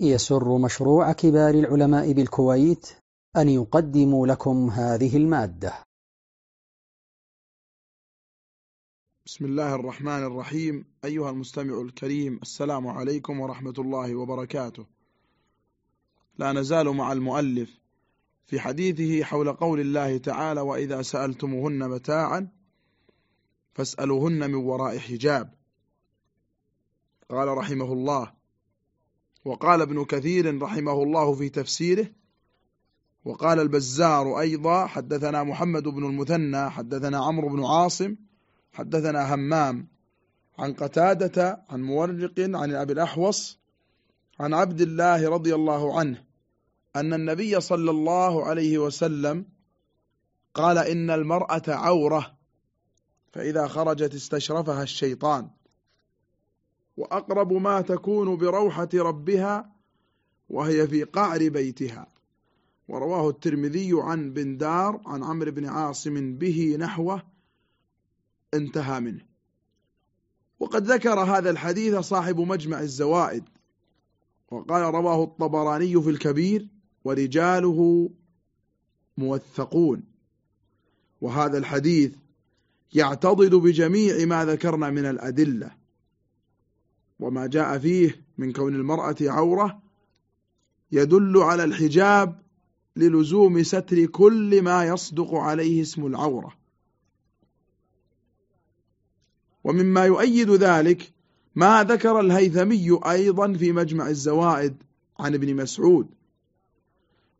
يسر مشروع كبار العلماء بالكويت أن يقدم لكم هذه المادة. بسم الله الرحمن الرحيم. أيها المستمع الكريم السلام عليكم ورحمة الله وبركاته. لا نزال مع المؤلف في حديثه حول قول الله تعالى وإذا سألتموهن متاعا فاسألوهن من وراء حجاب قال رحمه الله وقال ابن كثير رحمه الله في تفسيره وقال البزار أيضا حدثنا محمد بن المثنى حدثنا عمرو بن عاصم حدثنا همام عن قتادة عن مورق عن أبي الأحوص عن عبد الله رضي الله عنه أن النبي صلى الله عليه وسلم قال إن المرأة عورة فإذا خرجت استشرفها الشيطان. وأقرب ما تكون بروحة ربها وهي في قعر بيتها. ورواه الترمذي عن بن دار عن عمرو بن عاصم به نحوه انتهى منه. وقد ذكر هذا الحديث صاحب مجمع الزوائد. وقال رواه الطبراني في الكبير ورجاله موثقون وهذا الحديث يعتضد بجميع ما ذكرنا من الأدلة. وما جاء فيه من كون المرأة عورة يدل على الحجاب للزوم ستر كل ما يصدق عليه اسم العورة. ومما يؤيد ذلك ما ذكر الهيثمي أيضا في مجمع الزوائد عن ابن مسعود.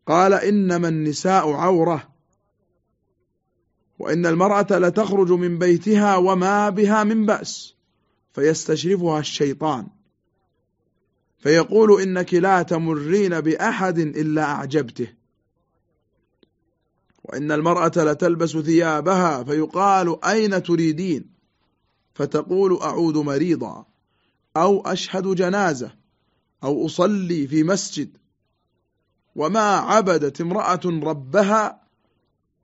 قال إنما النساء عورة وإن المرأة لتخرج من بيتها وما بها من بأس. فيستشرفها الشيطان. فيقول إنك لا تمرين بأحد إلا أعجبته. وإن المرأة لتلبس ثيابها فيقال أين تريدين؟ فتقول أعود مريضا أو أشهد جنازة أو أصلي في مسجد. وما عبدت امرأة ربها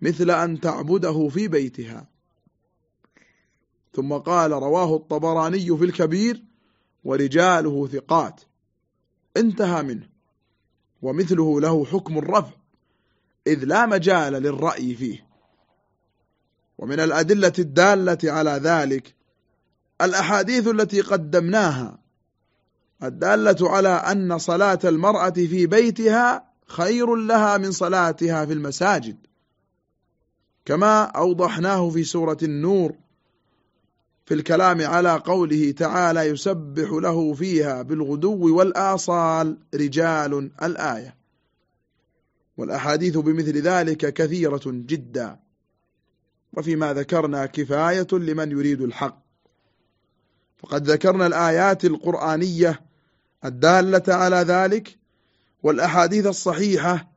مثل أن تعبده في بيتها. ثم قال رواه الطبراني في الكبير ورجاله ثقات. انتهى منه. ومثله له حكم الرفع إذ لا مجال للرأي فيه. ومن الأدلة الدالة على ذلك الأحاديث التي قدمناها. الدالة على أن صلاة المرأة في بيتها خير لها من صلاتها في المساجد. كما أوضحناه في سورة النور في الكلام على قوله تعالى يسبح له فيها بالغدو والآصال رجال الآية. والأحاديث بمثل ذلك كثيرة جدا. وفيما ذكرنا كفاية لمن يريد الحق. فقد ذكرنا الآيات القرآنية الدالة على ذلك والأحاديث الصحيحة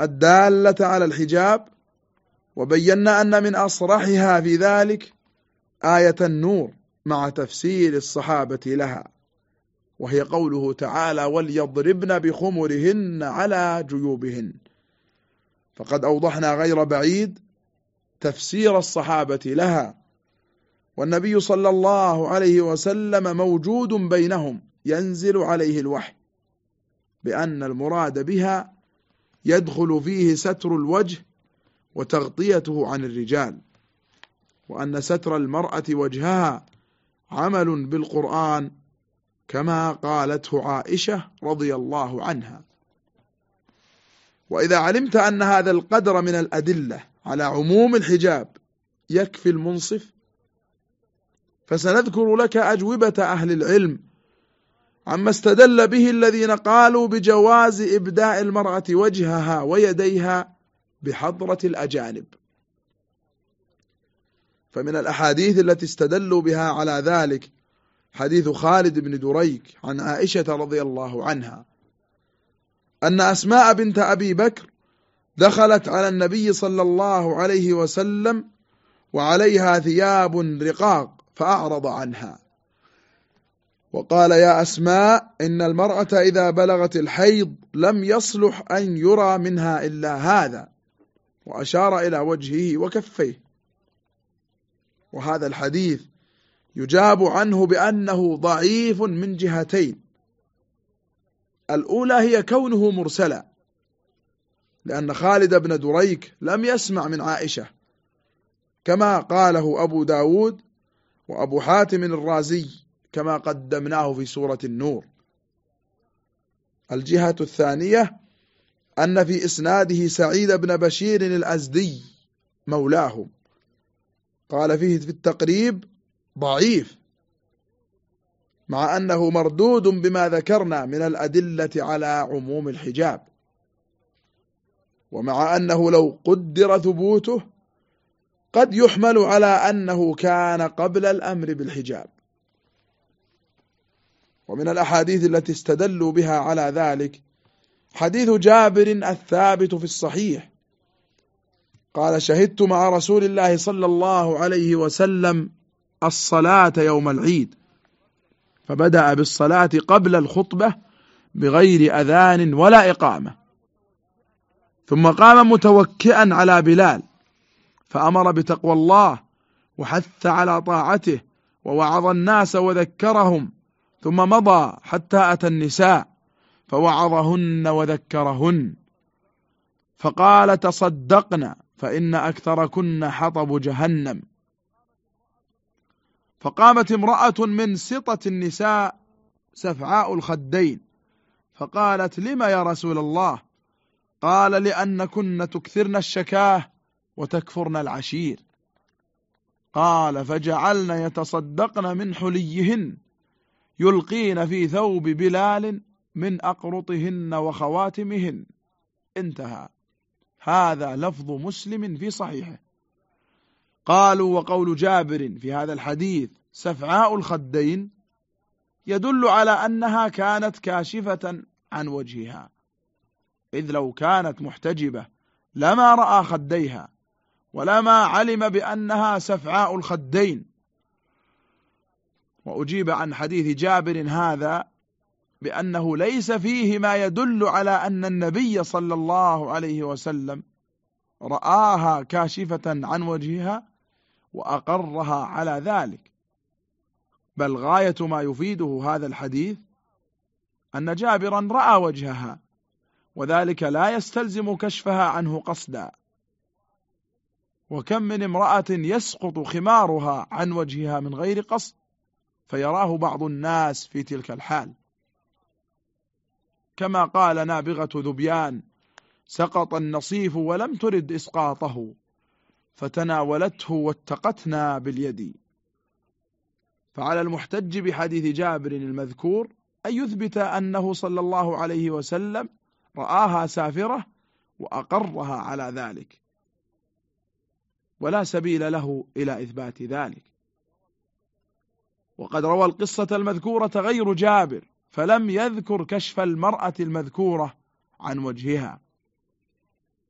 الدالة على الحجاب وبينا أن من أصرحها في ذلك آية النور مع تفسير الصحابة لها وهي قوله تعالى وليضربن بخمرهن على جيوبهن فقد أوضحنا غير بعيد تفسير الصحابة لها والنبي صلى الله عليه وسلم موجود بينهم ينزل عليه الوحي بأن المراد بها يدخل فيه ستر الوجه وتغطيته عن الرجال. وأن ستر المرأة وجهها عمل بالقرآن كما قالته عائشة رضي الله عنها. وإذا علمت أن هذا القدر من الأدلة على عموم الحجاب يكفي المنصف فسنذكر لك أجوبة أهل العلم عما استدل به الذين قالوا بجواز إبداء المرأة وجهها ويديها بحضرة الأجانب. فمن الأحاديث التي استدلوا بها على ذلك حديث خالد بن دريك عن عائشة رضي الله عنها أن أسماء بنت أبي بكر دخلت على النبي صلى الله عليه وسلم وعليها ثياب رقاق فأعرض عنها. وقال يا أسماء إن المرأة إذا بلغت الحيض لم يصلح أن يرى منها إلا هذا وأشار إلى وجهه وكفيه. وهذا الحديث يجاب عنه بأنه ضعيف من جهتين. الأولى هي كونه مرسلا لأن خالد بن دريك لم يسمع من عائشة كما قاله أبو داود وأبو حاتم الرازي كما قدمناه في سورة النور. الجهة الثانية أن في إسناده سعيد بن بشير الأزدي مولاهم. قال فيه في التقريب ضعيف مع أنه مردود بما ذكرنا من الأدلة على عموم الحجاب. ومع أنه لو قدر ثبوته قد يحمل على أنه كان قبل الأمر بالحجاب. ومن الأحاديث التي استدلوا بها على ذلك حديث جابر الثابت في الصحيح قال شهدت مع رسول الله صلى الله عليه وسلم الصلاة يوم العيد. فبدأ بالصلاة قبل الخطبة بغير أذان ولا إقامة. ثم قام متوكئا على بلال. فأمر بتقوى الله وحث على طاعته ووعظ الناس وذكرهم. ثم مضى حتى أتى النساء فوعظهن وذكرهن. فقال تصدقن فإن أكثركن حطب جهنم. فقامت امرأة من سطة النساء سفعاء الخدين فقالت لم يا رسول الله؟ قال لأنكن تكثرن الشكاه وتكفرن العشير. قال فجعلن يتصدقن من حليهن يلقين في ثوب بلال من أقرطهن وخواتمهن. انتهى. هذا لفظ مسلم في صحيحه. قالوا وقول جابر في هذا الحديث سفعاء الخدين يدل على أنها كانت كاشفة عن وجهها. إذ لو كانت محتجبة لما رأى خديها ولما علم بأنها سفعاء الخدين. وأجيب عن حديث جابر هذا بأنه ليس فيه ما يدل على أن النبي صلى الله عليه وسلم رآها كاشفة عن وجهها وأقرها على ذلك. بل غاية ما يفيده هذا الحديث أن جابرا رأى وجهها وذلك لا يستلزم كشفها عنه قصدا. وكم من امرأة يسقط خمارها عن وجهها من غير قصد فيراه بعض الناس في تلك الحال. كما قال نابغة ذبيان سقط النصيف ولم ترد إسقاطه فتناولته واتقتنا باليد. فعلى المحتج بحديث جابر المذكور أن يثبت أنه صلى الله عليه وسلم رآها سافرة وأقرها على ذلك. ولا سبيل له إلى إثبات ذلك. وقد روى القصة المذكورة غير جابر فلم يذكر كشف المرأة المذكورة عن وجهها.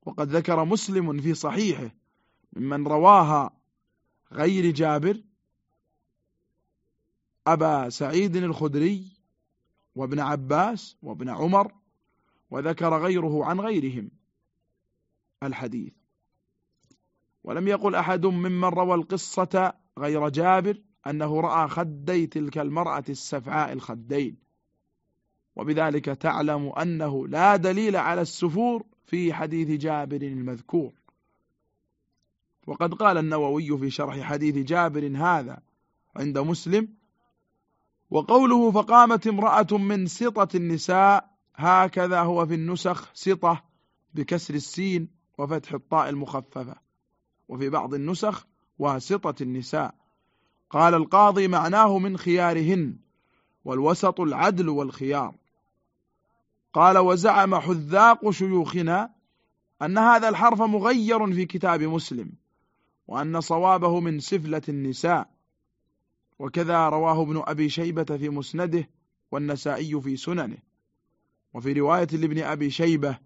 وقد ذكر مسلم في صحيحه ممن رواها غير جابر أبا سعيد الخدري وابن عباس وابن عمر وذكر غيره عن غيرهم الحديث. ولم يقل أحد ممن روى القصة غير جابر أنه رأى خدي تلك المرأة السفعاء الخدين. وبذلك تعلم أنه لا دليل على السفور في حديث جابر المذكور. وقد قال النووي في شرح حديث جابر هذا عند مسلم وقوله فقامت امرأة من سطة النساء هكذا هو في النسخ سطة بكسر السين وفتح الطاء المخففة. وفي بعض النسخ واسطة النساء. قال القاضي معناه من خيارهن والوسط العدل والخيار. قال وزعم حذاق شيوخنا أن هذا الحرف مغير في كتاب مسلم وأن صوابه من سفلة النساء. وكذا رواه ابن أبي شيبة في مسنده والنسائي في سننه. وفي رواية لابن أبي شيبة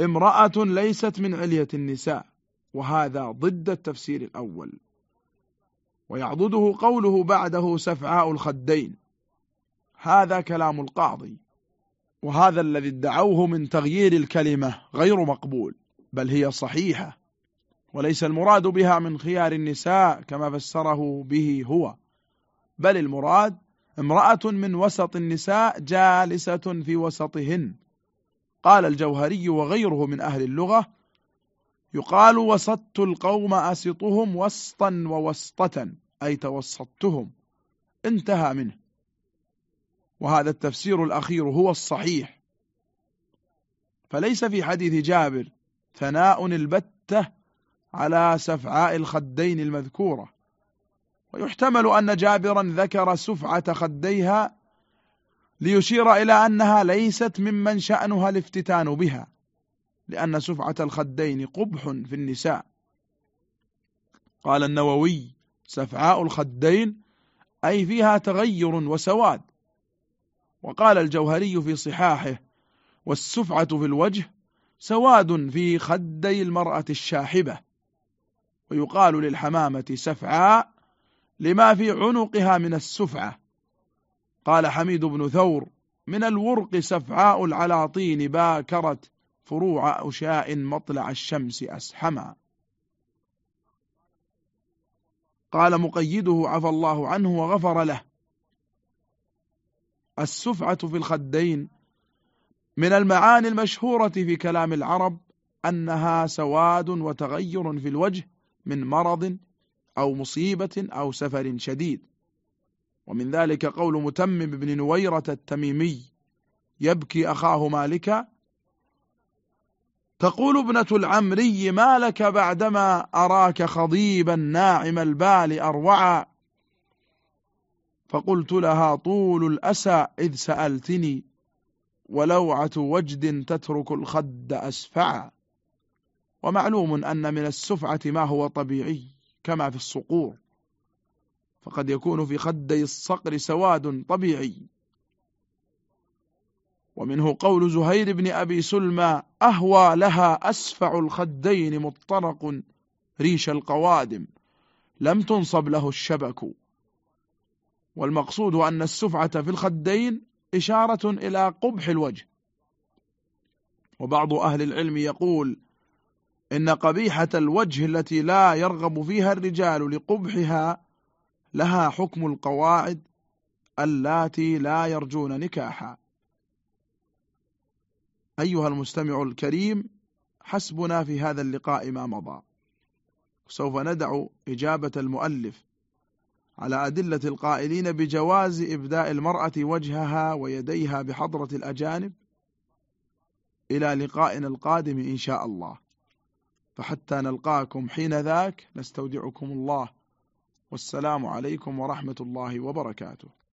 امرأة ليست من علية النساء وهذا ضد التفسير الأول. ويعضده قوله بعده سفعاء الخدين. هذا كلام القاضي. وهذا الذي ادعوه من تغيير الكلمة غير مقبول بل هي صحيحة وليس المراد بها من خيار النساء كما فسره به هو بل المراد امرأة من وسط النساء جالسة في وسطهن. قال الجوهري وغيره من أهل اللغة يقال وسطت القوم أسطهم وسطا ووسطة أي توسطتهم انتهى منه. وهذا التفسير الأخير هو الصحيح. فليس في حديث جابر ثناء البتة على سفعاء الخدين المذكورة. ويحتمل أن جابرا ذكر سفعة خديها ليشير إلى أنها ليست ممن شأنها الافتتان بها لأن سفعة الخدين قبح في النساء. قال النووي سفعاء الخدين أي فيها تغير وسواد. وقال الجوهري في صحاحه والسفعة في الوجه سواد في خدي المرأة الشاحبة ويقال للحمامة سفعاء لما في عنقها من السفعة. قال حميد بن ثور من الورق سفعاء العلاطين باكرت فروع أشاء مطلع الشمس أسحما. قال مقيده عفى الله عنه وغفر له. السفعة في الخدين من المعاني المشهورة في كلام العرب أنها سواد وتغير في الوجه من مرض أو مصيبة أو سفر شديد. ومن ذلك قول متمم بن نويرة التميمي يبكي أخاه مالك. تقول ابنة العمري ما لك بعدما أراك خضيبا ناعم البال أروعا فقلت لها طول الأسى إذ سألتني ولوعة وجد تترك الخد أسفعا ومعلوم أن من السفعة ما هو طبيعي كما في الصقور. فقد يكون في خدي الصقر سواد طبيعي. ومنه قول زهير بن أبي سلمى أهوى لها أسفع الخدين مطرق ريش القوادم. لم تنصب له الشبك. والمقصود أن السفعة في الخدين إشارة إلى قبح الوجه. وبعض أهل العلم يقول إن قبيحة الوجه التي لا يرغب فيها الرجال لقبحها لها حكم القواعد اللاتي لا يرجون نكاحا. أيها المستمع الكريم حسبنا في هذا اللقاء ما مضى. سوف ندع إجابة المؤلف. على أدلة القائلين بجواز إبداء المرأة وجهها ويديها بحضرة الأجانب. إلى لقائنا القادم إن شاء الله. فحتى نلقاكم حين ذاك نستودعكم الله. والسلام عليكم ورحمة الله وبركاته.